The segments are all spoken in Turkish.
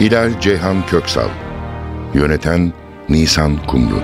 Hilal Ceyhan Köksal Yöneten Nisan Kumru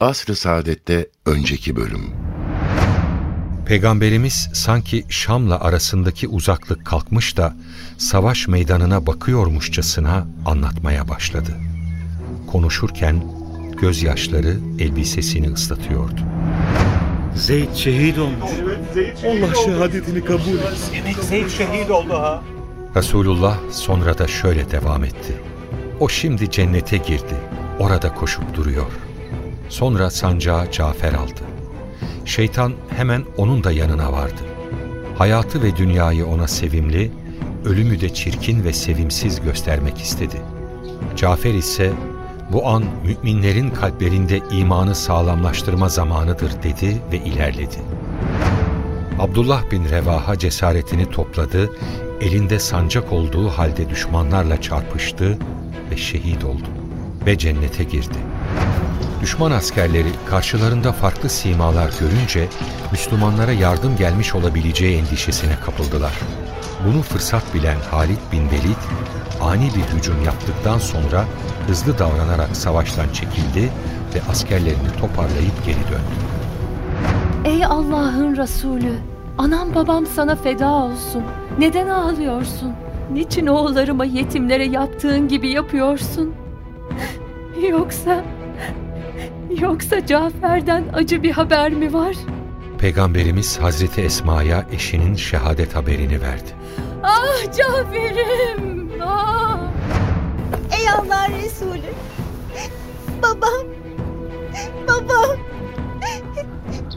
Asr-ı Saadet'te önceki bölüm Peygamberimiz sanki Şam'la arasındaki uzaklık kalkmış da savaş meydanına bakıyormuşçasına anlatmaya başladı. Konuşurken gözyaşları elbisesini ıslatıyordu. Zeyd şehit olmuş. Allah şehadetini kabul etsin. Demek Zeyd şehit oldu ha. Resulullah sonra da şöyle devam etti. O şimdi cennete girdi. Orada koşup duruyor. Sonra sancağı Cafer aldı. Şeytan hemen onun da yanına vardı. Hayatı ve dünyayı ona sevimli, ölümü de çirkin ve sevimsiz göstermek istedi. Cafer ise bu an müminlerin kalplerinde imanı sağlamlaştırma zamanıdır dedi ve ilerledi. Abdullah bin Revaha cesaretini topladı, elinde sancak olduğu halde düşmanlarla çarpıştı ve şehit oldu ve cennete girdi. Düşman askerleri karşılarında farklı simalar görünce Müslümanlara yardım gelmiş olabileceği endişesine kapıldılar. Bunu fırsat bilen Halid bin Velid ani bir hücum yaptıktan sonra hızlı davranarak savaştan çekildi ve askerlerini toparlayıp geri döndü. Ey Allah'ın Resulü! Anam babam sana feda olsun. Neden ağlıyorsun? Niçin oğullarıma yetimlere yaptığın gibi yapıyorsun? Yoksa... Yoksa Cafer'den acı bir haber mi var? Peygamberimiz Hazreti Esma'ya eşinin şehadet haberini verdi. Ah Cafer'im! Ey Allah Resulü! Babam! Babam!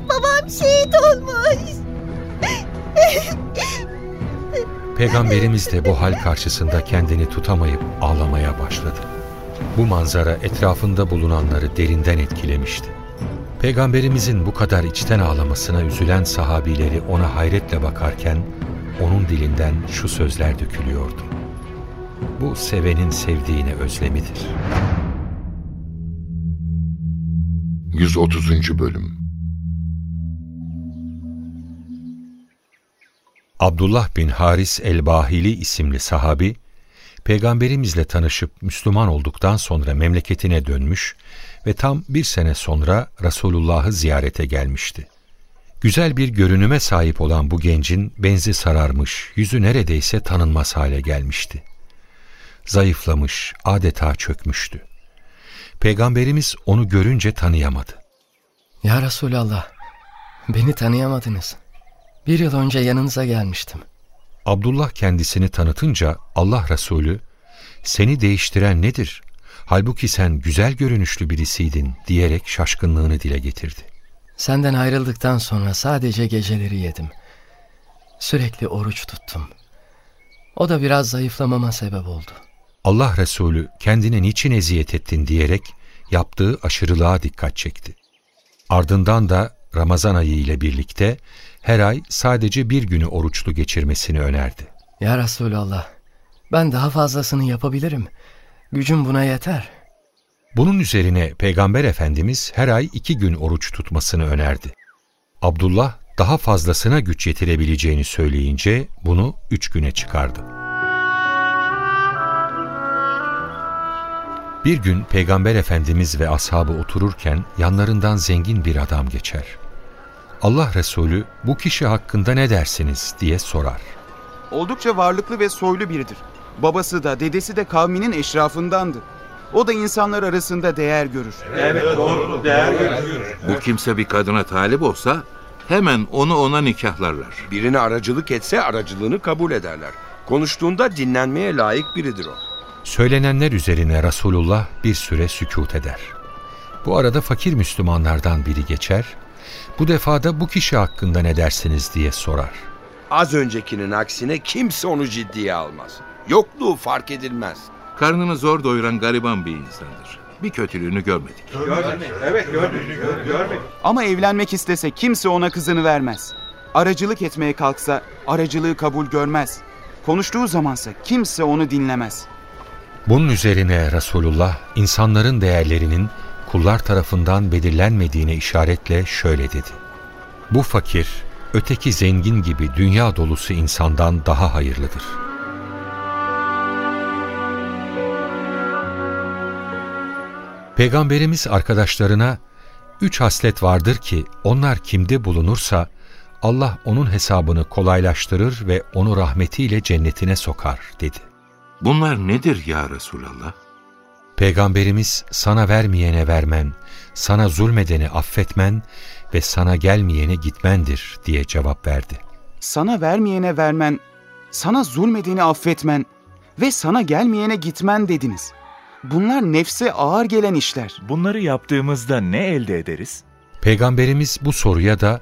Babam şehit olmuş! Peygamberimiz de bu hal karşısında kendini tutamayıp ağlamaya başladı. Bu manzara etrafında bulunanları derinden etkilemişti. Peygamberimizin bu kadar içten ağlamasına üzülen sahabileri ona hayretle bakarken onun dilinden şu sözler dökülüyordu. Bu sevenin sevdiğine özlemidir. 130. Bölüm Abdullah bin Haris el-Bahili isimli sahabi, Peygamberimizle tanışıp Müslüman olduktan sonra memleketine dönmüş ve tam bir sene sonra Resulullah'ı ziyarete gelmişti. Güzel bir görünüme sahip olan bu gencin benzi sararmış, yüzü neredeyse tanınmaz hale gelmişti. Zayıflamış, adeta çökmüştü. Peygamberimiz onu görünce tanıyamadı. Ya Resulallah, beni tanıyamadınız. Bir yıl önce yanınıza gelmiştim. Abdullah kendisini tanıtınca Allah Resulü, seni değiştiren nedir? Halbuki sen güzel görünüşlü birisiydin diyerek şaşkınlığını dile getirdi. Senden ayrıldıktan sonra sadece geceleri yedim. Sürekli oruç tuttum. O da biraz zayıflamama sebep oldu. Allah Resulü kendine niçin eziyet ettin diyerek yaptığı aşırılığa dikkat çekti. Ardından da Ramazan ayı ile birlikte her ay sadece bir günü oruçlu geçirmesini önerdi. Ya Resulallah, ben daha fazlasını yapabilirim. Gücüm buna yeter. Bunun üzerine Peygamber Efendimiz her ay iki gün oruç tutmasını önerdi. Abdullah daha fazlasına güç yetirebileceğini söyleyince bunu üç güne çıkardı. Bir gün Peygamber Efendimiz ve ashabı otururken yanlarından zengin bir adam geçer. Allah Resulü bu kişi hakkında ne dersiniz diye sorar. Oldukça varlıklı ve soylu biridir. Babası da dedesi de kavminin eşrafındandı. O da insanlar arasında değer görür. Evet doğru değer görür. Bu kimse bir kadına talip olsa hemen onu ona nikahlarlar. Birine aracılık etse aracılığını kabul ederler. Konuştuğunda dinlenmeye layık biridir o. Söylenenler üzerine Resulullah bir süre sükut eder. Bu arada fakir Müslümanlardan biri geçer Bu defa da bu kişi hakkında ne dersiniz diye sorar. Az öncekinin aksine kimse onu ciddiye almaz. Yokluğu fark edilmez. Karnını zor doyuran gariban bir insandır. Bir kötülüğünü görmedik. Evet gördük. Görmedik. Ama evlenmek istese kimse ona kızını vermez. Aracılık etmeye kalksa aracılığı kabul görmez. Konuştuğu zamansa kimse onu dinlemez. Bunun üzerine Resulullah insanların değerlerinin kullar tarafından belirlenmediğine işaretle şöyle dedi. Bu fakir, öteki zengin gibi dünya dolusu insandan daha hayırlıdır. Peygamberimiz arkadaşlarına, üç haslet vardır ki onlar kimde bulunursa Allah onun hesabını kolaylaştırır ve onu rahmetiyle cennetine sokar dedi. Bunlar nedir ya Resulallah? Peygamberimiz sana vermeyene vermen, sana zulmedeni affetmen ve sana gelmeyene gitmendir diye cevap verdi. Sana vermeyene vermen, sana zulmedeni affetmen ve sana gelmeyene gitmen dediniz. Bunlar nefse ağır gelen işler. Bunları yaptığımızda ne elde ederiz? Peygamberimiz bu soruya da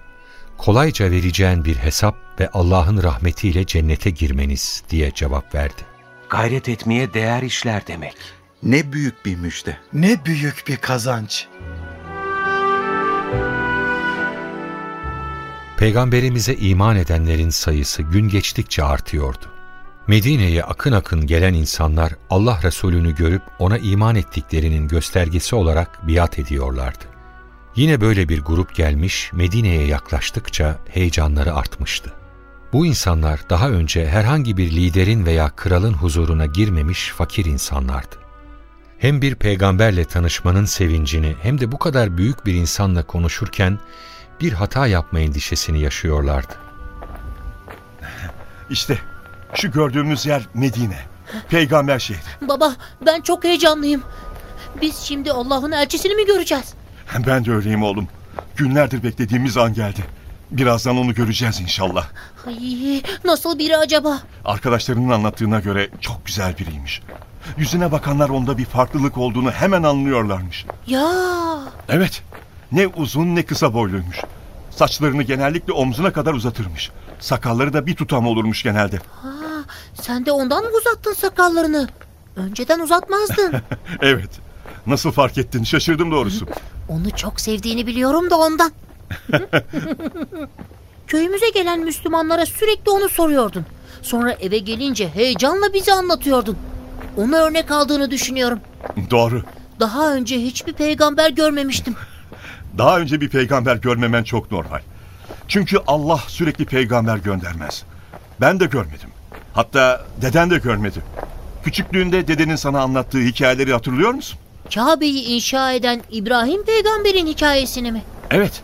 kolayca vereceğin bir hesap ve Allah'ın rahmetiyle cennete girmeniz diye cevap verdi. Gayret etmeye değer işler demek. Ne büyük bir müjde. Ne büyük bir kazanç. Peygamberimize iman edenlerin sayısı gün geçtikçe artıyordu. Medine'ye akın akın gelen insanlar Allah Resulü'nü görüp ona iman ettiklerinin göstergesi olarak biat ediyorlardı. Yine böyle bir grup gelmiş Medine'ye yaklaştıkça heyecanları artmıştı. Bu insanlar daha önce herhangi bir liderin veya kralın huzuruna girmemiş fakir insanlardı. Hem bir peygamberle tanışmanın sevincini hem de bu kadar büyük bir insanla konuşurken bir hata yapma endişesini yaşıyorlardı. İşte şu gördüğümüz yer Medine. Peygamber şehri. Baba ben çok heyecanlıyım. Biz şimdi Allah'ın elçisini mi göreceğiz? Ben de öyleyim oğlum. Günlerdir beklediğimiz an geldi. Birazdan onu göreceğiz inşallah. Ay, nasıl biri acaba? Arkadaşlarının anlattığına göre çok güzel biriymiş. Yüzüne bakanlar onda bir farklılık olduğunu hemen anlıyorlarmış. Ya. Evet. Ne uzun ne kısa boyluymuş. Saçlarını genellikle omzuna kadar uzatırmış. Sakalları da bir tutam olurmuş genelde. Ha, sen de ondan mı uzattın sakallarını? Önceden uzatmazdın. evet. Nasıl fark ettin? Şaşırdım doğrusu. Onu çok sevdiğini biliyorum da ondan. Köyümüze gelen Müslümanlara sürekli onu soruyordun. Sonra eve gelince heyecanla bize anlatıyordun. Onu örnek aldığını düşünüyorum. Doğru. Daha önce hiçbir peygamber görmemiştim. Daha önce bir peygamber görmemen çok normal. Çünkü Allah sürekli peygamber göndermez. Ben de görmedim. Hatta deden de görmedi. Küçüklüğünde dedenin sana anlattığı hikayeleri hatırlıyor musun? Kabe'yi inşa eden İbrahim peygamberin hikayesini mi? Evet.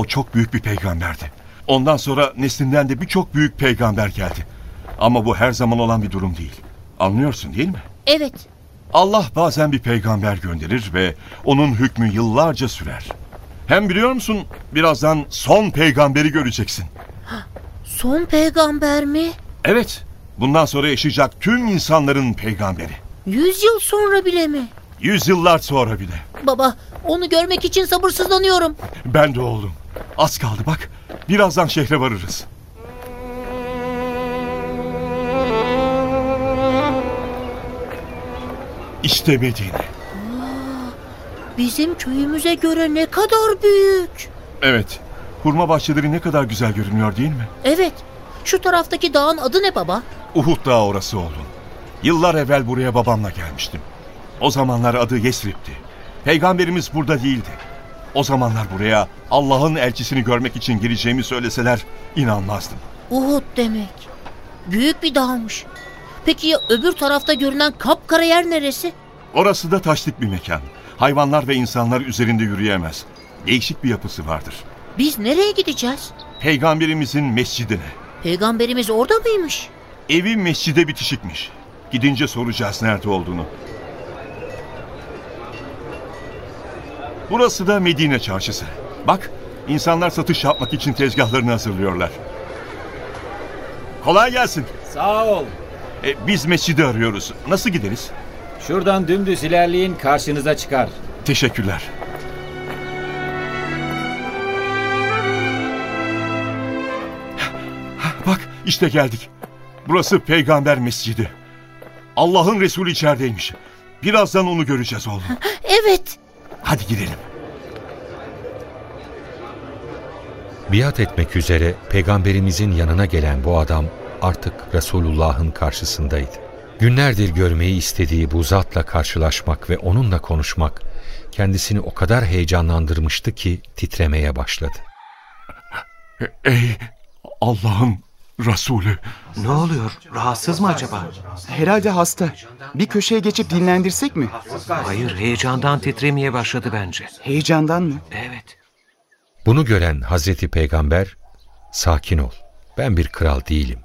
O çok büyük bir peygamberdi. Ondan sonra neslinden de birçok büyük peygamber geldi. Ama bu her zaman olan bir durum değil. Anlıyorsun değil mi? Evet. Allah bazen bir peygamber gönderir ve onun hükmü yıllarca sürer. Hem biliyor musun birazdan son peygamberi göreceksin. Son peygamber mi? Evet. Bundan sonra yaşayacak tüm insanların peygamberi. Yüz yıl sonra bile mi? Yüzyıllar sonra bile. Baba onu görmek için sabırsızlanıyorum. Ben de oğlum. Az kaldı bak. Birazdan şehre varırız. İşte Medine. Bizim köyümüze göre ne kadar büyük. Evet. Hurma bahçeleri ne kadar güzel görünüyor değil mi? Evet. Şu taraftaki dağın adı ne baba? Uhud Dağı orası oğlum. Yıllar evvel buraya babamla gelmiştim. O zamanlar adı Yesrib'ti. Peygamberimiz burada değildi. O zamanlar buraya Allah'ın elçisini görmek için geleceğimi söyleseler inanmazdım. Uhud demek. Büyük bir dağmış. Peki ya öbür tarafta görünen kapkara yer neresi? Orası da taşlık bir mekan. Hayvanlar ve insanlar üzerinde yürüyemez. Değişik bir yapısı vardır. Biz nereye gideceğiz? Peygamberimizin mescidine. Peygamberimiz orada mıymış? Evi mescide bitişikmiş. Gidince soracağız nerede olduğunu. Burası da Medine çarşısı. Bak insanlar satış yapmak için tezgahlarını hazırlıyorlar. Kolay gelsin. Sağ ol. E, biz mescidi arıyoruz. Nasıl gideriz? Şuradan dümdüz ilerleyin karşınıza çıkar. Teşekkürler. Bak işte geldik. Burası peygamber mescidi. Allah'ın Resulü içerideymiş. Birazdan onu göreceğiz oğlum. Evet. Hadi gidelim. Biat etmek üzere peygamberimizin yanına gelen bu adam artık Resulullah'ın karşısındaydı. Günlerdir görmeyi istediği bu zatla karşılaşmak ve onunla konuşmak kendisini o kadar heyecanlandırmıştı ki titremeye başladı. Ey Allah'ın Resulü. Ne oluyor? Rahatsız mı acaba? Herhalde hasta. Bir köşeye geçip dinlendirsek mi? Hayır, heyecandan titremeye başladı bence. Heyecandan mı? Evet. Bunu gören Hazreti Peygamber, sakin ol, ben bir kral değilim.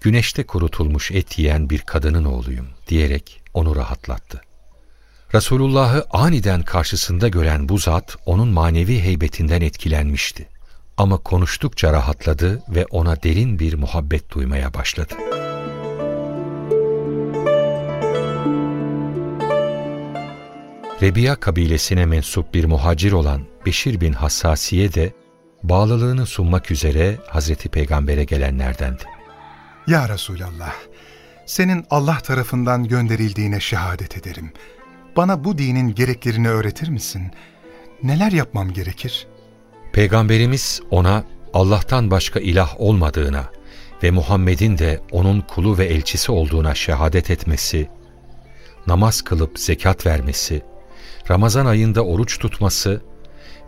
Güneşte kurutulmuş et yiyen bir kadının oğluyum diyerek onu rahatlattı. Resulullah'ı aniden karşısında gören bu zat onun manevi heybetinden etkilenmişti. Ama konuştukça rahatladı ve ona derin bir muhabbet duymaya başladı. Rebiya kabilesine mensup bir muhacir olan Beşir bin Hassasiye de bağlılığını sunmak üzere Hazreti Peygamber'e gelenlerdendi. Ya Resulallah, senin Allah tarafından gönderildiğine şehadet ederim. Bana bu dinin gereklerini öğretir misin? Neler yapmam gerekir? Peygamberimiz ona Allah'tan başka ilah olmadığına ve Muhammed'in de onun kulu ve elçisi olduğuna şehadet etmesi, namaz kılıp zekat vermesi, Ramazan ayında oruç tutması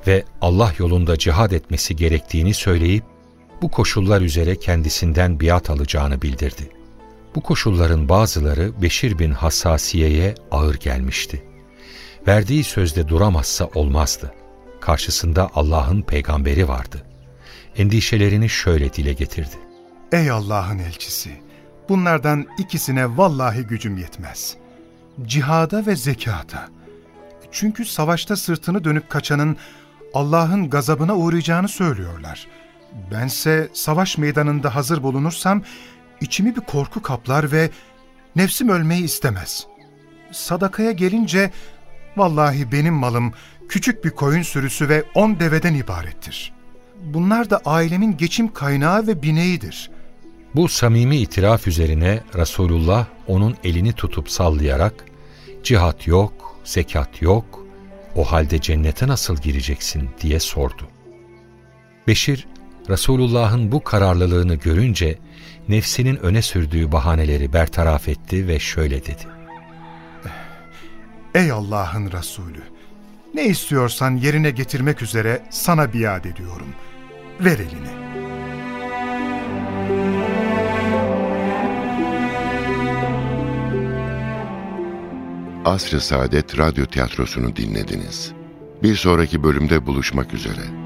ve Allah yolunda cihad etmesi gerektiğini söyleyip bu koşullar üzere kendisinden biat alacağını bildirdi. Bu koşulların bazıları Beşir bin Hassasiye'ye ağır gelmişti. Verdiği sözde duramazsa olmazdı. Karşısında Allah'ın peygamberi vardı. Endişelerini şöyle dile getirdi. Ey Allah'ın elçisi! Bunlardan ikisine vallahi gücüm yetmez. Cihada ve zekata. Çünkü savaşta sırtını dönüp kaçanın Allah'ın gazabına uğrayacağını söylüyorlar. Bense savaş meydanında hazır bulunursam içimi bir korku kaplar ve nefsim ölmeyi istemez. Sadakaya gelince vallahi benim malım küçük bir koyun sürüsü ve on deveden ibarettir. Bunlar da ailemin geçim kaynağı ve bineğidir. Bu samimi itiraf üzerine Resulullah onun elini tutup sallayarak cihat yok, zekat yok, o halde cennete nasıl gireceksin diye sordu. Beşir, Resulullah'ın bu kararlılığını görünce nefsinin öne sürdüğü bahaneleri bertaraf etti ve şöyle dedi. Ey Allah'ın Resulü! Ne istiyorsan yerine getirmek üzere sana biat ediyorum. Ver elini. Asr-ı Saadet Radyo Tiyatrosu'nu dinlediniz. Bir sonraki bölümde buluşmak üzere.